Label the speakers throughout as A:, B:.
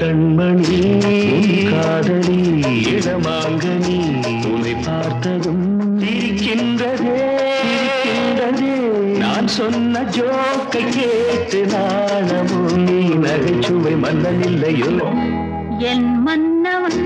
A: கண்மணி உன் காதலி இடமாங்கனி உன்னை பார்த்ததும் இருக்கின்றதே சிரிக்கின்றதே. நான் சொன்ன ஜோக்கை கேட்டு நாணமும் நீ நகைச்சுவை மன்னன் இல்லையோ.
B: என் மன்னவன்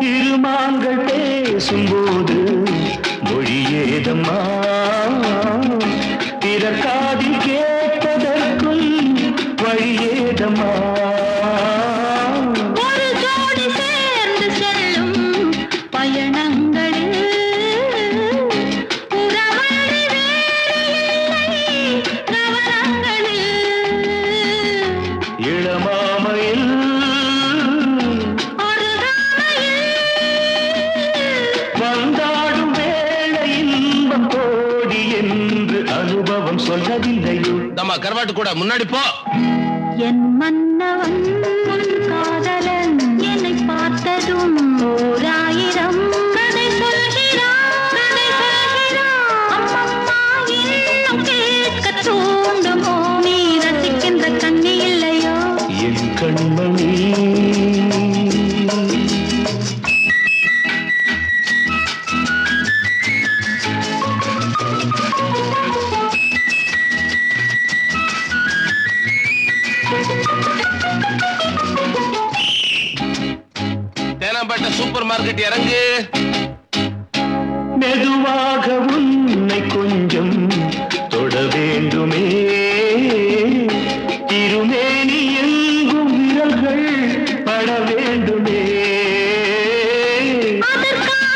A: இருமாங்கள் பேசும்போது மொழியேதம்மா. பிறர் கேட்பதற்கும் வழியேதம்மா. சொல்லவில்லையோ
C: நம்ம கருவாட்டு கூட முன்னாடி போ.
B: என் மன்னவன்
C: சூப்பர் மார்க்கெட் இறங்கு.
A: மெதுவாக உன்னை கொஞ்சம் தொட வேண்டுமே. திருமேனி எங்கும் விரல்கள் பட வேண்டுமே.
B: அதற்காக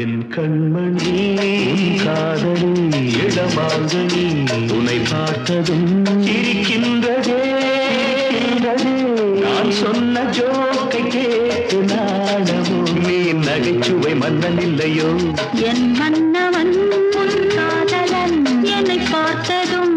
A: என் கண்மணி காதலி இடமாங்கனி உன்னை பார்த்ததும் இருக்கின்றதே நான் சொன்ன ஜோக்கை கேட்டு நாடமோ நீ நகைச்சுவை மன்னன் இல்லையோ?
B: என் மன்னவன் காதலன் என்னை பார்த்ததும்